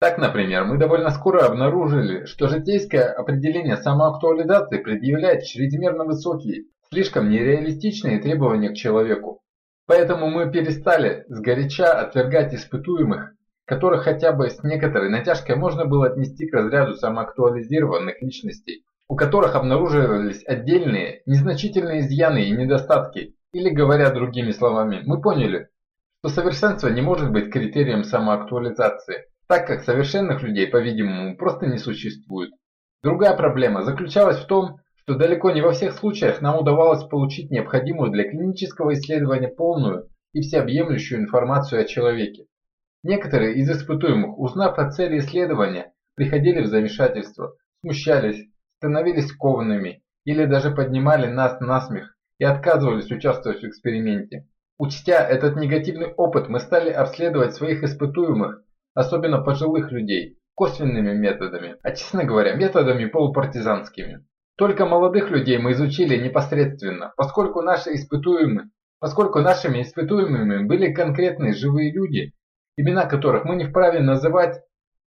Так, например, мы довольно скоро обнаружили, что житейское определение самоактуализации предъявляет чрезмерно высокие, слишком нереалистичные требования к человеку. Поэтому мы перестали сгоряча отвергать испытуемых, которых хотя бы с некоторой натяжкой можно было отнести к разряду самоактуализированных личностей, у которых обнаруживались отдельные, незначительные изъяны и недостатки, или, говоря другими словами, мы поняли, что совершенство не может быть критерием самоактуализации так как совершенных людей, по-видимому, просто не существует. Другая проблема заключалась в том, что далеко не во всех случаях нам удавалось получить необходимую для клинического исследования полную и всеобъемлющую информацию о человеке. Некоторые из испытуемых, узнав о цели исследования, приходили в замешательство, смущались, становились коваными или даже поднимали нас на смех и отказывались участвовать в эксперименте. Учтя этот негативный опыт, мы стали обследовать своих испытуемых особенно пожилых людей, косвенными методами, а честно говоря, методами полупартизанскими. Только молодых людей мы изучили непосредственно, поскольку наши испытуемые, поскольку нашими испытуемыми были конкретные живые люди, имена которых мы не вправе называть,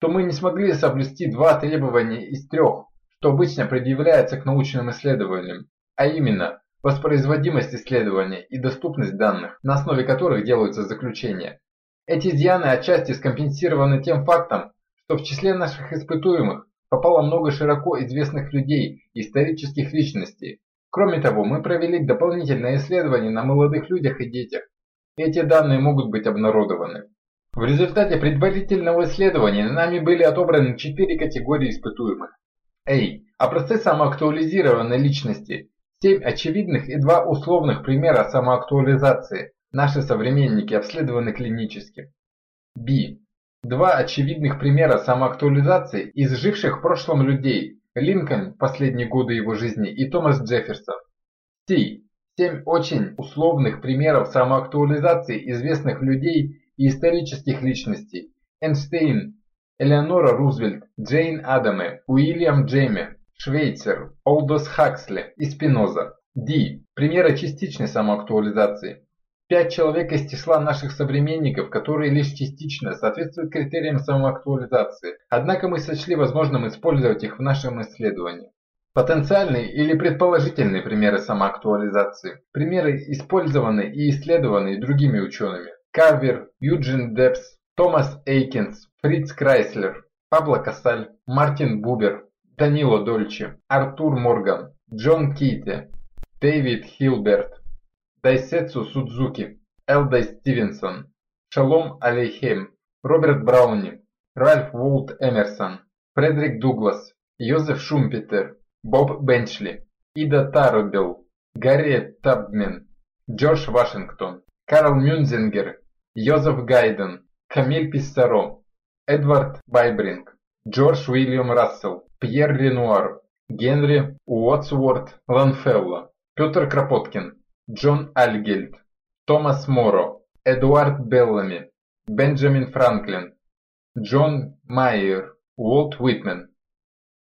то мы не смогли соблюсти два требования из трех, что обычно предъявляется к научным исследованиям, а именно воспроизводимость исследования и доступность данных, на основе которых делаются заключения. Эти изъяны отчасти скомпенсированы тем фактом, что в числе наших испытуемых попало много широко известных людей и исторических личностей. Кроме того, мы провели дополнительное исследование на молодых людях и детях. Эти данные могут быть обнародованы. В результате предварительного исследования нами были отобраны четыре категории испытуемых. А. Образцы самоактуализированной личности. Семь очевидных и два условных примера самоактуализации. Наши современники обследованы клинически. Б. Два очевидных примера самоактуализации из живших в прошлом людей – Линкольн последние годы его жизни и Томас Джефферсон. С. Семь очень условных примеров самоактуализации известных людей и исторических личностей – Эйнштейн, Элеонора Рузвельт, Джейн Адаме, Уильям Джеймер, Швейцер, Олдос Хаксли и Спиноза. Д. Примеры частичной самоактуализации. Пять человек из числа наших современников, которые лишь частично соответствуют критериям самоактуализации, однако мы сочли возможным использовать их в нашем исследовании. Потенциальные или предположительные примеры самоактуализации. Примеры использованы и исследованы другими учеными. Карвер, Юджин Депс, Томас Эйкинс, Фриц Крайслер, Пабло Кассаль, Мартин Бубер, Данило Дольчи, Артур Морган, Джон Кейте, Дэвид Хилберт, Дайсетсу Судзуки, Эдлай Стивенсон, Шалом Алейхем, Роберт Брауни, Ральф Уолдо Эмерсон, Фредерик Дуглас, Йозеф Шумпетер, Боб Бенчли, Ида Тарбел, Гарри Табмен, Джордж Вашингтон, Карл Мюнзингер, Йозеф Гайден, Камиль Писсаро, Эдвард Бибринг, Джордж Уильям Рассел, Пьер Ренуар, Генри Уотсворт Лонгфелло, Петр Кропоткин, Джон Альтгельд, Томас Моро, Эдуард Беллами, Бенджамин Франклин, Джон Майер, Уолт Уитмен.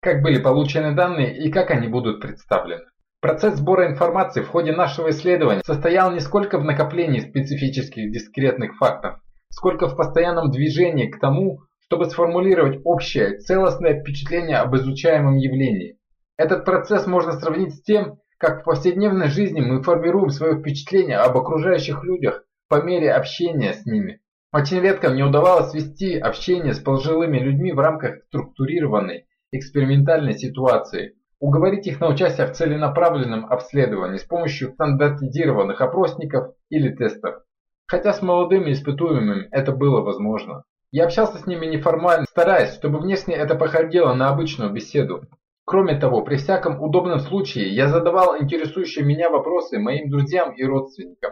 Как были получены данные и как они будут представлены. Процесс сбора информации в ходе нашего исследования состоял не столько в накоплении специфических дискретных фактов, сколько в постоянном движении к тому, чтобы сформулировать общее, целостное впечатление об изучаемом явлении. Этот процесс можно сравнить с тем, как в повседневной жизни мы формируем свое впечатление об окружающих людях по мере общения с ними. Очень редко мне удавалось вести общение с пожилыми людьми в рамках структурированной экспериментальной ситуации, уговорить их на участие в целенаправленном обследовании с помощью стандартизированных опросников или тестов. Хотя с молодыми испытуемыми это было возможно. Я общался с ними неформально, стараясь, чтобы внешне это походило на обычную беседу. Кроме того, при всяком удобном случае я задавал интересующие меня вопросы моим друзьям и родственникам.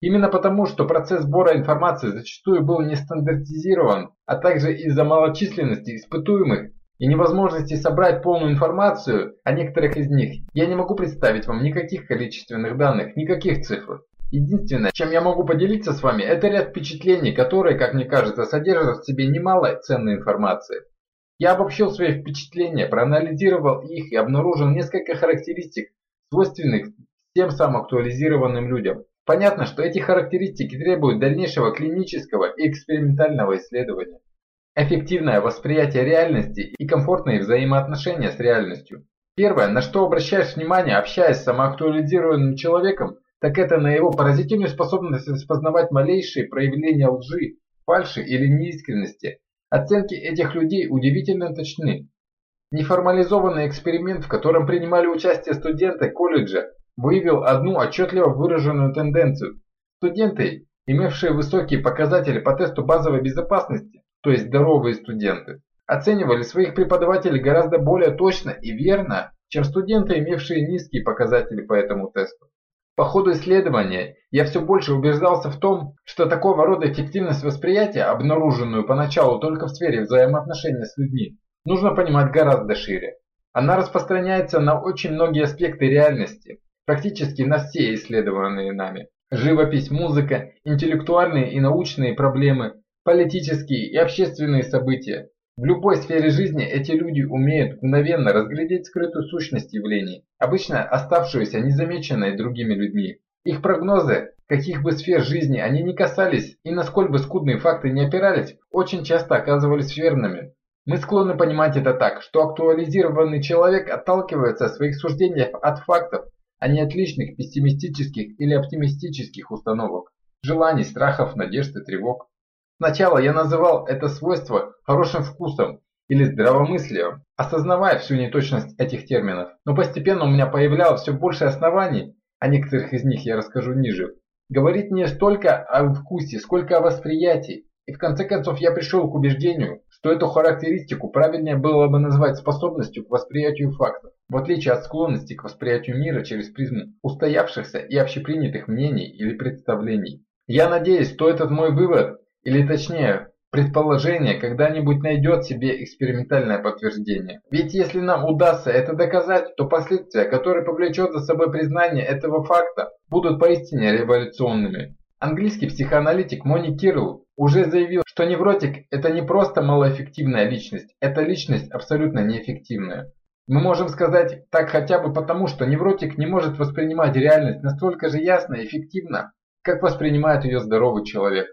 Именно потому, что процесс сбора информации зачастую был не стандартизирован, а также из-за малочисленности испытуемых и невозможности собрать полную информацию о некоторых из них, я не могу представить вам никаких количественных данных, никаких цифр. Единственное, чем я могу поделиться с вами, это ряд впечатлений, которые, как мне кажется, содержат в себе немало ценной информации. Я обобщил свои впечатления, проанализировал их и обнаружил несколько характеристик, свойственных всем самоактуализированным людям. Понятно, что эти характеристики требуют дальнейшего клинического и экспериментального исследования. эффективное восприятие реальности и комфортные взаимоотношения с реальностью. Первое, на что обращаешь внимание, общаясь с самоактуализированным человеком, так это на его поразительную способность распознавать малейшие проявления лжи, фальши или неискренности. Оценки этих людей удивительно точны. Неформализованный эксперимент, в котором принимали участие студенты колледжа, выявил одну отчетливо выраженную тенденцию. Студенты, имевшие высокие показатели по тесту базовой безопасности, то есть здоровые студенты, оценивали своих преподавателей гораздо более точно и верно, чем студенты, имевшие низкие показатели по этому тесту. По ходу исследования я все больше убеждался в том, что такого рода эффективность восприятия, обнаруженную поначалу только в сфере взаимоотношений с людьми, нужно понимать гораздо шире. Она распространяется на очень многие аспекты реальности, практически на все исследованные нами. Живопись, музыка, интеллектуальные и научные проблемы, политические и общественные события, в любой сфере жизни эти люди умеют мгновенно разглядеть скрытую сущность явлений, обычно оставшуюся незамеченной другими людьми. Их прогнозы, каких бы сфер жизни они ни касались и насколько бы скудные факты не опирались, очень часто оказывались верными. Мы склонны понимать это так, что актуализированный человек отталкивается от своих суждений от фактов, а не от личных пессимистических или оптимистических установок, желаний, страхов, надежд и тревог. Сначала я называл это свойство хорошим вкусом или здравомыслием, осознавая всю неточность этих терминов. Но постепенно у меня появлялось все больше оснований, о некоторых из них я расскажу ниже, говорить не столько о вкусе, сколько о восприятии. И в конце концов я пришел к убеждению, что эту характеристику правильнее было бы назвать способностью к восприятию фактов, в отличие от склонности к восприятию мира через призму устоявшихся и общепринятых мнений или представлений. Я надеюсь, что этот мой вывод или точнее, предположение когда-нибудь найдет себе экспериментальное подтверждение. Ведь если нам удастся это доказать, то последствия, которые повлечет за собой признание этого факта, будут поистине революционными. Английский психоаналитик Мони Кирилл уже заявил, что невротик – это не просто малоэффективная личность, это личность абсолютно неэффективная. Мы можем сказать так хотя бы потому, что невротик не может воспринимать реальность настолько же ясно и эффективно, как воспринимает ее здоровый человек.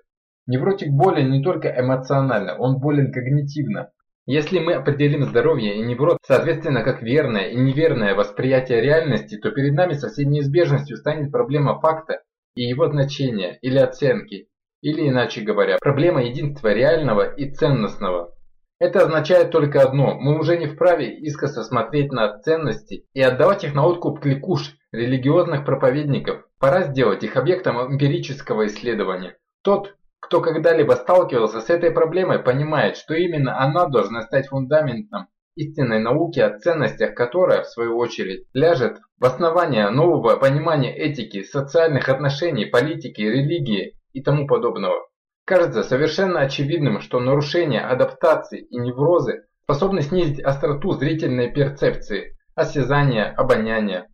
Невротик болен не только эмоционально, он болен когнитивно. Если мы определим здоровье и неврот, соответственно, как верное и неверное восприятие реальности, то перед нами со всей неизбежностью станет проблема факта и его значения или оценки, или иначе говоря, проблема единства реального и ценностного. Это означает только одно, мы уже не вправе искоса смотреть на ценности и отдавать их на откуп кликуш религиозных проповедников. Пора сделать их объектом эмпирического исследования. Тот, кто когда-либо сталкивался с этой проблемой, понимает, что именно она должна стать фундаментом истинной науки о ценностях, которая, в свою очередь, ляжет в основание нового понимания этики, социальных отношений, политики, религии и тому подобного. Кажется совершенно очевидным, что нарушение адаптации и неврозы способны снизить остроту зрительной перцепции, осязания, обоняния,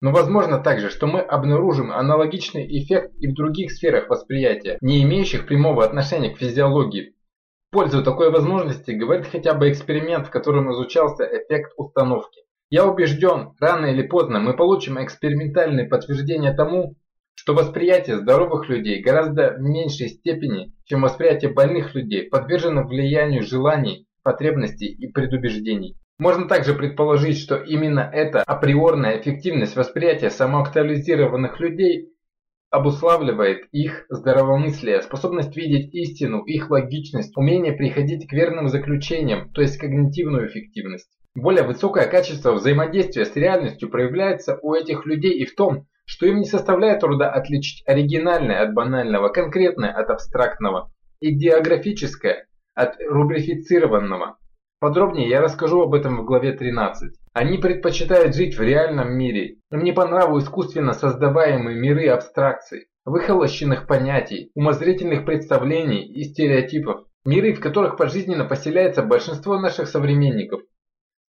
но возможно также, что мы обнаружим аналогичный эффект и в других сферах восприятия, не имеющих прямого отношения к физиологии. В пользу такой возможности говорит хотя бы эксперимент, в котором изучался эффект установки. Я убежден, рано или поздно мы получим экспериментальные подтверждения тому, что восприятие здоровых людей гораздо в меньшей степени, чем восприятие больных людей, подвержено влиянию желаний, потребностей и предубеждений. Можно также предположить, что именно эта априорная эффективность восприятия самоактуализированных людей обуславливает их здравомыслие, способность видеть истину, их логичность, умение приходить к верным заключениям, то есть когнитивную эффективность. Более высокое качество взаимодействия с реальностью проявляется у этих людей и в том, что им не составляет труда отличить оригинальное от банального, конкретное от абстрактного, идеографическое от рубрифицированного. Подробнее я расскажу об этом в главе 13. Они предпочитают жить в реальном мире. Им не по нраву искусственно создаваемые миры абстракций, выхолощенных понятий, умозрительных представлений и стереотипов. Миры, в которых пожизненно поселяется большинство наших современников.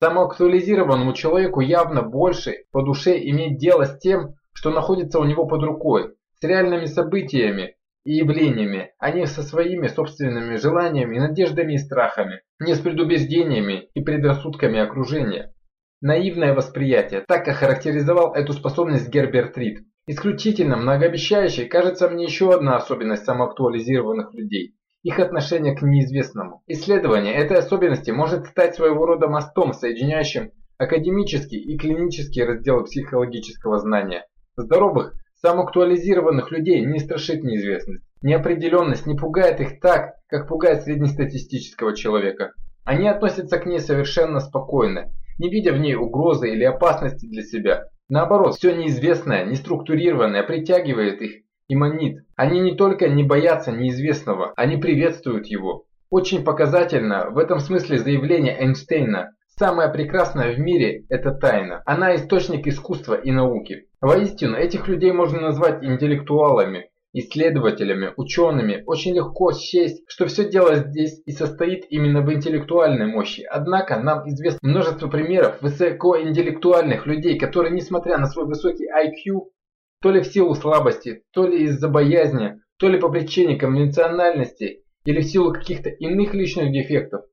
Самоактуализированному человеку явно больше по душе иметь дело с тем, что находится у него под рукой, с реальными событиями, и явлениями, а не со своими собственными желаниями, надеждами и страхами, не с предубеждениями и предрассудками окружения. Наивное восприятие, так охарактеризовал эту способность Герберт Рид. Исключительно многообещающей кажется мне еще одна особенность самоактуализированных людей. их отношение к неизвестному. Исследование этой особенности может стать своего рода мостом, соединяющим академический и клинический разделы психологического знания. Здоровых, самоактуализированных людей не страшит неизвестность. Неопределенность не пугает их так, как пугает среднестатистического человека. Они относятся к ней совершенно спокойно, не видя в ней угрозы или опасности для себя. Наоборот, все неизвестное, неструктурированное притягивает их и манит. Они не только не боятся неизвестного, они приветствуют его. Очень показательно в этом смысле заявление Эйнштейна Самое прекрасное в мире – это тайна. Она источник искусства и науки. Воистину, этих людей можно назвать интеллектуалами, исследователями, учеными. Очень легко счесть, что все дело здесь и состоит именно в интеллектуальной мощи. Однако нам известно множество примеров высокоинтеллектуальных людей, которые, несмотря на свой высокий IQ, то ли в силу слабости, то ли из-за боязни, то ли по причине конвенциональности или в силу каких-то иных личных дефектов,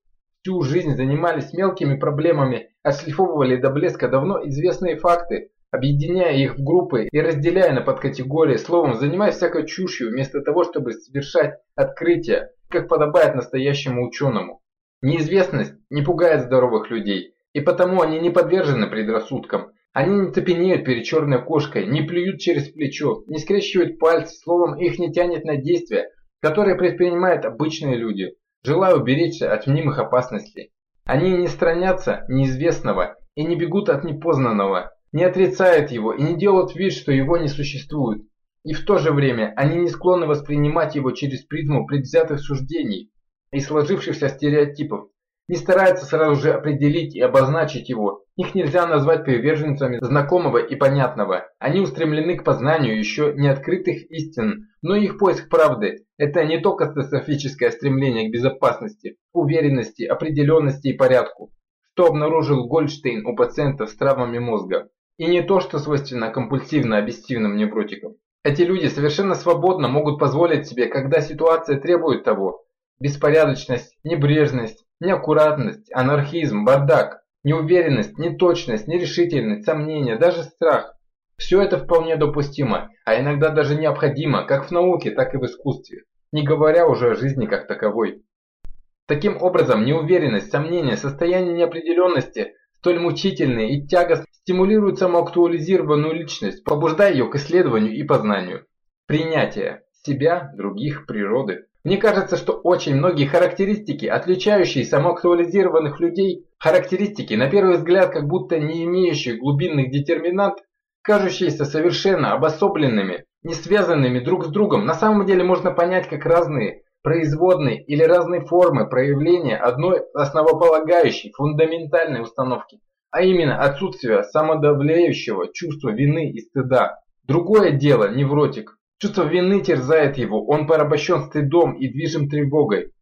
всю жизнь занимались мелкими проблемами, отшлифовывали до блеска давно известные факты, объединяя их в группы и разделяя на подкатегории, словом, занимаясь всякой чушью, вместо того, чтобы совершать открытия, как подобает настоящему ученому. Неизвестность не пугает здоровых людей, и потому они не подвержены предрассудкам. Они не цепенеют перед черной кошкой, не плюют через плечо, не скрещивают пальцы, словом, их не тянет на действия, которые предпринимают обычные люди желая уберечься от мнимых опасностей. Они не странятся неизвестного и не бегут от непознанного, не отрицают его и не делают вид, что его не существует. И в то же время они не склонны воспринимать его через призму предвзятых суждений и сложившихся стереотипов, не стараются сразу же определить и обозначить его. Их нельзя назвать приверженцами знакомого и понятного. Они устремлены к познанию еще не открытых истин, но их поиск правды – это не то катастрофическое стремление к безопасности, уверенности, определенности и порядку, что обнаружил Гольдштейн у пациентов с травмами мозга, и не то, что свойственно компульсивно-объективным невротикам. Эти люди совершенно свободно могут позволить себе, когда ситуация требует того, беспорядочность, небрежность, Неаккуратность, анархизм, бардак, неуверенность, неточность, нерешительность, сомнения, даже страх. Все это вполне допустимо, а иногда даже необходимо, как в науке, так и в искусстве, не говоря уже о жизни как таковой. Таким образом, неуверенность, сомнения, состояние неопределенности, столь мучительные и тягостные, стимулируют самоактуализированную личность, побуждая ее к исследованию и познанию. Принятие себя, других, природы. Мне кажется, что очень многие характеристики, отличающие самоактуализированных людей, характеристики, на первый взгляд, как будто не имеющие глубинных детерминант, кажущиеся совершенно обособленными, не связанными друг с другом, на самом деле можно понять как разные производные или разные формы проявления одной основополагающей, фундаментальной установки, а именно отсутствие самодавляющего чувства вины и стыда. Другое дело невротик, Чувство вины терзает его, он порабощен стыдом и движим тревогой.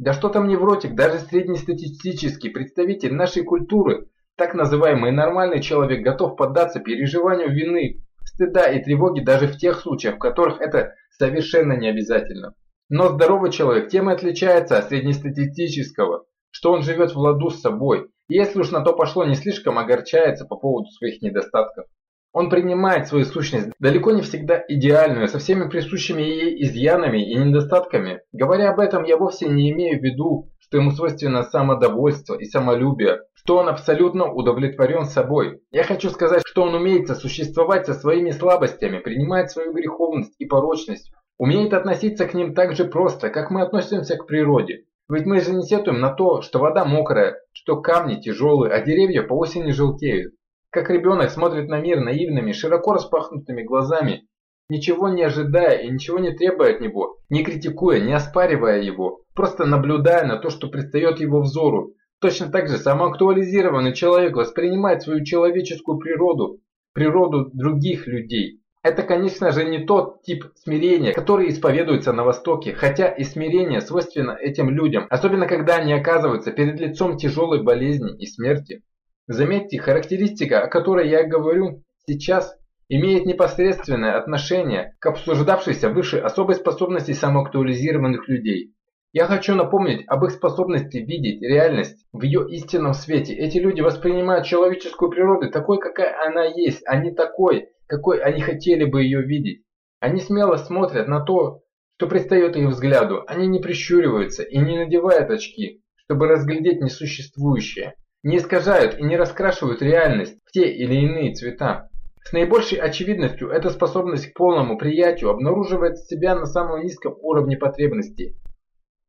Да что там невротик, даже среднестатистический представитель нашей культуры, так называемый нормальный человек, готов поддаться переживанию вины, стыда и тревоги даже в тех случаях, в которых это совершенно не обязательно. Но здоровый человек тем и отличается от среднестатистического, что он живет в ладу с собой, и если уж на то пошло, не слишком огорчается по поводу своих недостатков. Он принимает свою сущность, далеко не всегда идеальную, со всеми присущими ей изъянами и недостатками. Говоря об этом, я вовсе не имею в виду, что ему свойственно самодовольство и самолюбие, что он абсолютно удовлетворен собой. Я хочу сказать, что он умеет сосуществовать со своими слабостями, принимает свою греховность и порочность, умеет относиться к ним так же просто, как мы относимся к природе. Ведь мы же не сетуем на то, что вода мокрая, что камни тяжелые, а деревья по осени желтеют. Как ребенок смотрит на мир наивными, широко распахнутыми глазами, ничего не ожидая и ничего не требуя от него, не критикуя, не оспаривая его, просто наблюдая на то, что предстает его взору. Точно так же самоактуализированный человек воспринимает свою человеческую природу, природу других людей. Это, конечно же, не тот тип смирения, который исповедуется на Востоке, хотя и смирение свойственно этим людям, особенно когда они оказываются перед лицом тяжелой болезни и смерти. Заметьте, характеристика, о которой я говорю сейчас, имеет непосредственное отношение к обсуждавшейся выше особой способности самоактуализированных людей. Я хочу напомнить об их способности видеть реальность в ее истинном свете. Эти люди воспринимают человеческую природу такой, какая она есть, а не такой, какой они хотели бы ее видеть. Они смело смотрят на то, что предстает их взгляду, они не прищуриваются и не надевают очки, чтобы разглядеть несуществующее, не искажают и не раскрашивают реальность в те или иные цвета. С наибольшей очевидностью эта способность к полному приятию обнаруживает себя на самом низком уровне потребностей,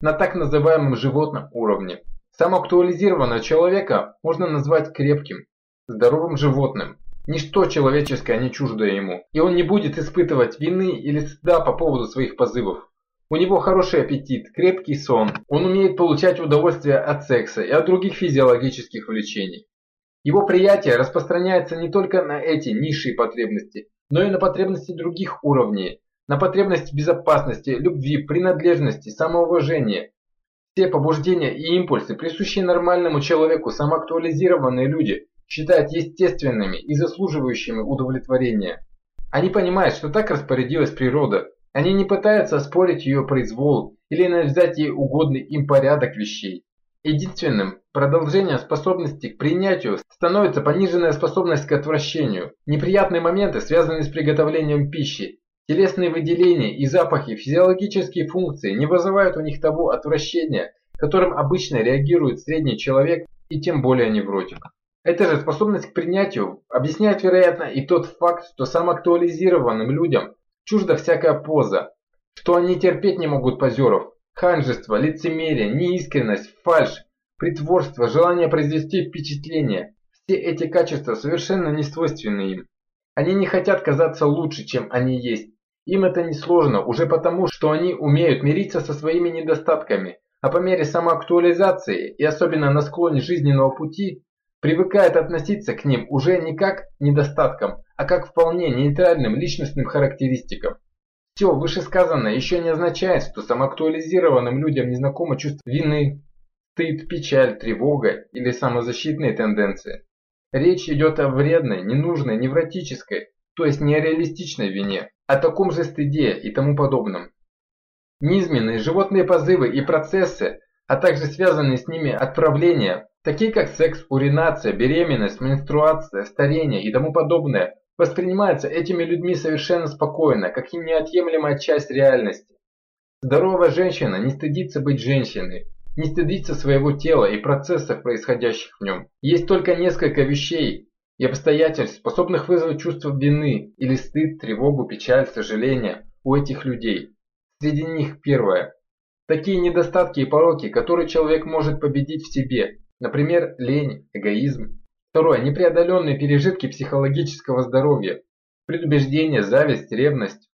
на так называемом животном уровне. Самоактуализированного человека можно назвать крепким, здоровым животным. Ничто человеческое не чуждо ему, и он не будет испытывать вины или стыда по поводу своих позывов. У него хороший аппетит, крепкий сон, он умеет получать удовольствие от секса и от других физиологических влечений. Его приятие распространяется не только на эти низшие потребности, но и на потребности других уровней, на потребность безопасности, любви, принадлежности, самоуважения. Все побуждения и импульсы, присущие нормальному человеку, самоактуализированные люди, считают естественными и заслуживающими удовлетворения. Они понимают, что так распорядилась природа, они не пытаются оспорить ее произвол или навязать ей угодный им порядок вещей. Единственным продолжением способности к принятию становится пониженная способность к отвращению. Неприятные моменты, связанные с приготовлением пищи, телесные выделения и запахи, физиологические функции не вызывают у них того отвращения, которым обычно реагирует средний человек и тем более невротик. Эта же способность к принятию объясняет, вероятно, и тот факт, что самоактуализированным людям чужда всякая поза, что они терпеть не могут позеров, ханжество, лицемерие, неискренность, фальшь, притворство, желание произвести впечатление. Все эти качества совершенно не свойственны им. Они не хотят казаться лучше, чем они есть. Им это несложно, уже потому, что они умеют мириться со своими недостатками, а по мере самоактуализации и особенно на склоне жизненного пути, привыкают относиться к ним уже не как недостаткам, а как вполне нейтральным личностным характеристикам. Все вышесказанное еще не означает, что самоактуализированным людям не знакомо чувство вины, стыд, печаль, тревога или самозащитные тенденции. Речь идет о вредной, ненужной, невротической, то есть нереалистичной вине, о таком же стыде и тому подобном. Низменные животные позывы и процессы, а также связанные с ними отправления, такие как секс, уринация, беременность, менструация, старение и тому подобное, воспринимаются этими людьми совершенно спокойно, как и неотъемлемая часть реальности. Здоровая женщина не стыдится быть женщиной, не стыдится своего тела и процессов, происходящих в нем. Есть только несколько вещей и обстоятельств, способных вызвать чувство вины или стыд, тревогу, печаль, сожаление у этих людей. Среди них первое. Такие недостатки и пороки, которые человек может победить в себе, например, лень, эгоизм, Второе. Непреодоленные пережитки психологического здоровья. Предубеждение, зависть, ревность.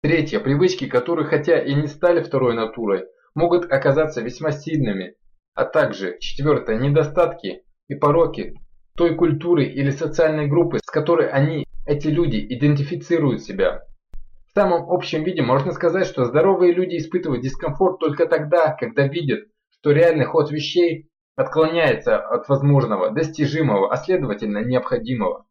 Третье. Привычки, которые хотя и не стали второй натурой, могут оказаться весьма сильными. А также, четвертое, недостатки и пороки той культуры или социальной группы, с которой они, эти люди, идентифицируют себя. В самом общем виде можно сказать, что здоровые люди испытывают дискомфорт только тогда, когда видят, что реальный ход вещей отклоняется от возможного, достижимого, а следовательно необходимого.